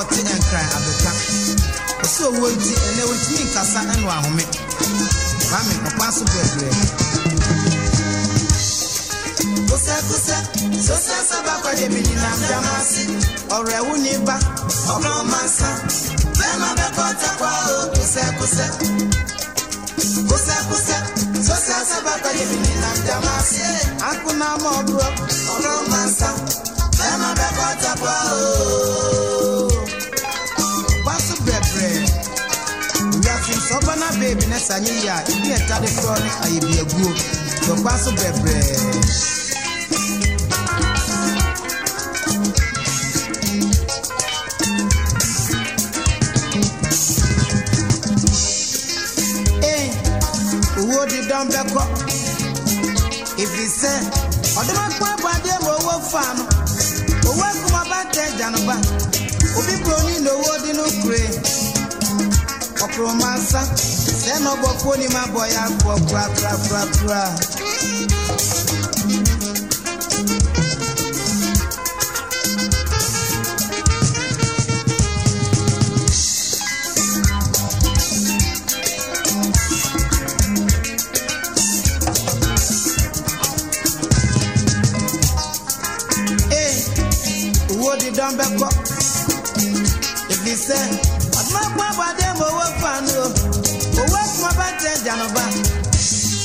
a nkran adoka ɔsɛ owuo nti ɛnɛ wɔtumi nkasa ɛno ahome bami ɔkwa so brɛbrɛ kosɛkosɛ sosɛ sɛba kɔde bi nyinam dam ase ɔwerɛ wo ne ɔbrɛ nsa bɛma o kosɛkosɛ kosɛkosɛ sosɛ ase akona ma nsa sa nye yie a ebi ɛta de frɔ ne ayɛbiaguo dɔkpa so bɛbrɛɛ dɔn bɛ kɔ ìfisɛ ɔdúnmọ̀ kún abadé mọ owó fam owó kún ọba tẹ jànúbà òbí kúrò ní ìnáwó dínú kure. atromasa sɛ na ɔbɔfoɔ nim abɔ yɛ akoɔ korakorakorakora Don't back up. If you say, I'm not going to anụba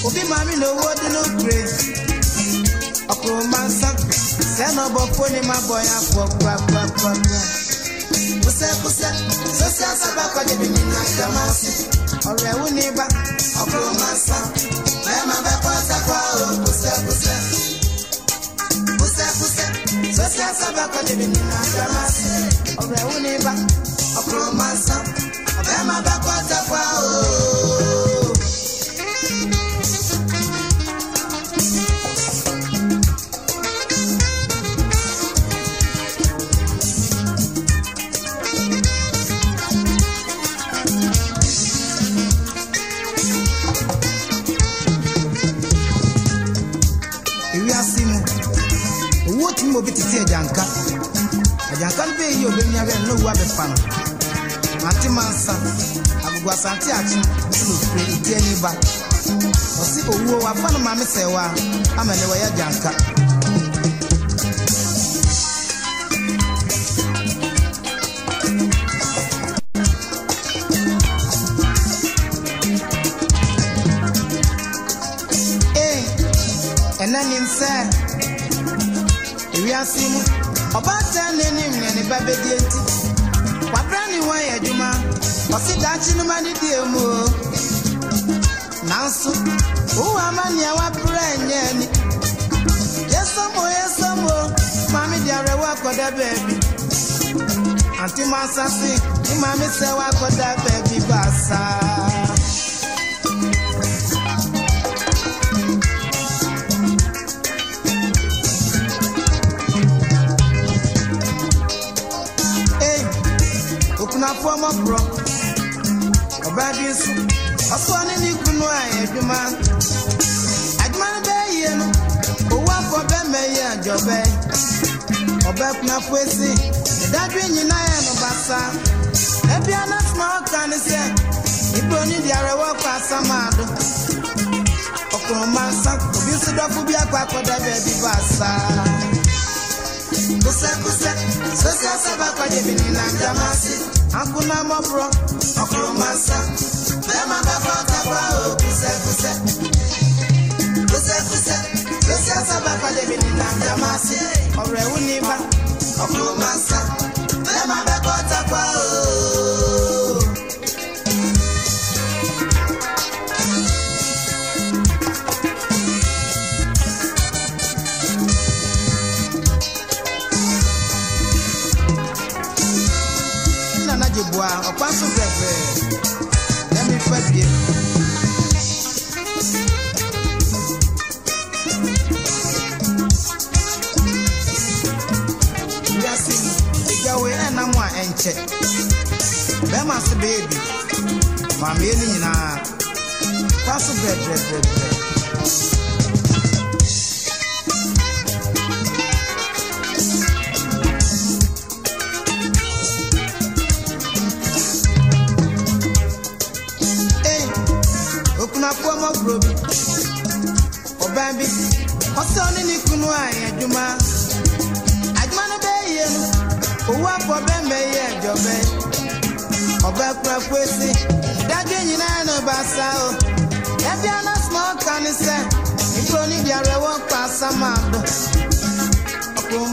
obi mami na owu dịnụ krezi ọkụrụma nsọ foni ma bọ ya fọ kpakpakpakpa kwụsịkwụsị sosia sabakọ jebini na kamasi ọrụ ewu na nsọ mee ma sosia na ọrụ ewu na nsọ ewiase mu owó tí mo bi ti sẹ ẹjanka ẹjanka no bẹẹ yí obe ní abẹ ní owó abẹfa no màtí máa ń sa agogo asante akyi ní òfurẹ ìdí ẹni ba ọsí owó wa no maame sẹ wa ama ẹni wọ yẹ ɛna nim sɛ ewiase mu ɔbaatan n'anim na ne ba bɛdi eti wabra ne wɔn yɛ adwuma ɔsi daakye no ma ne di emu o nanso owó ama nea wabra nyɛ ni yɛsɛm o yɛsɛm o maame di awɛ wɔ akɔda baabi ante mo asase ne maame sɛ wɔ akɔda baabi baasa. ọmọ bụrụ ọba dị nso ọsọ ne ne ikwu no a yɛ adwuma adwuma no bɛyɛ yie no owu afọ bɛmɛ yɛ adwɔbɛ ọba kunafo esi dadwe nyinaa yɛ no basa ebi anasoma ɔka ne sɛ ibroni di arɛwɔ kɔ asamaado ɔkùnrin nsa obi nso dɔfo bi akɔ akɔda baabi ba asa kusɛkusɛ sosiasɛ bakɔ de bi na nam dama si. akụna mọpụrọ ọkụrụmasa bee madafa ọtaba ahụ kụsefuse kụsefuse kụsi asabafalebili na njamasị ọrụ ewu n'iba ọkụrụmasa bee madafa ọtaba ahụ kyɛ bɛrima se beebi maameɛ no nyinaa fa so brɛbrɛbrɛbrɛ kuro bi ɔbaa bi ɔsɛ ɔne ne kunu a yɛ adwuma adwuma no bɛyɛ no Owu afọ ọbẹ pẹpẹ sí dájú yìí náà ní bàṣà o ẹbí ọ̀nà small can sẹ ìgbó níbi ààrẹ wọn pa sámàdùn ọkùnrin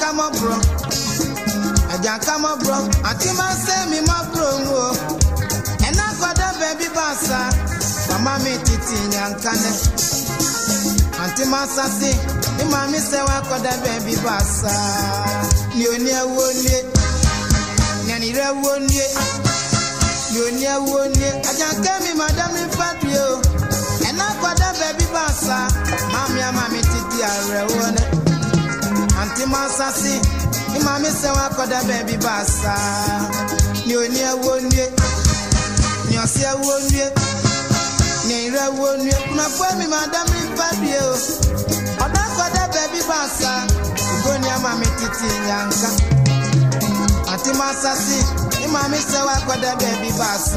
come Bianca mo bro, àti máa ń sẹ́ mi mo bro ń wo. Ẹ̀nà kọ́dọ̀ bẹ̀bí bàṣà, màmá mi títí Yanka nẹ. Àǹtí máa ń sásì, ní màá mi sẹ́wà kọ́dọ̀ bẹ̀bí bàṣà. Ní o ní ẹwọ́ ní e, ní ẹni rẹ̀ wọ́ ní e. Ní o ní ẹwọ́ ní e, àjàǹkẹ́ mi màdá mi fẹ́ bi o. Ẹ̀nà kọ́dọ̀ bẹ̀bí bàṣà, màmí àmàmí títí àrẹ̀ wọ́n ma asasi ima mi sɛ wakɔda baabi baasa ne oni awo nue ne ɔsi awo nue ne nra awo nue kumafo mi ma da mi mpa o ɔda kɔda baabi baasa igoni ama mi titi nyanka ati ma asasi ima mi baasa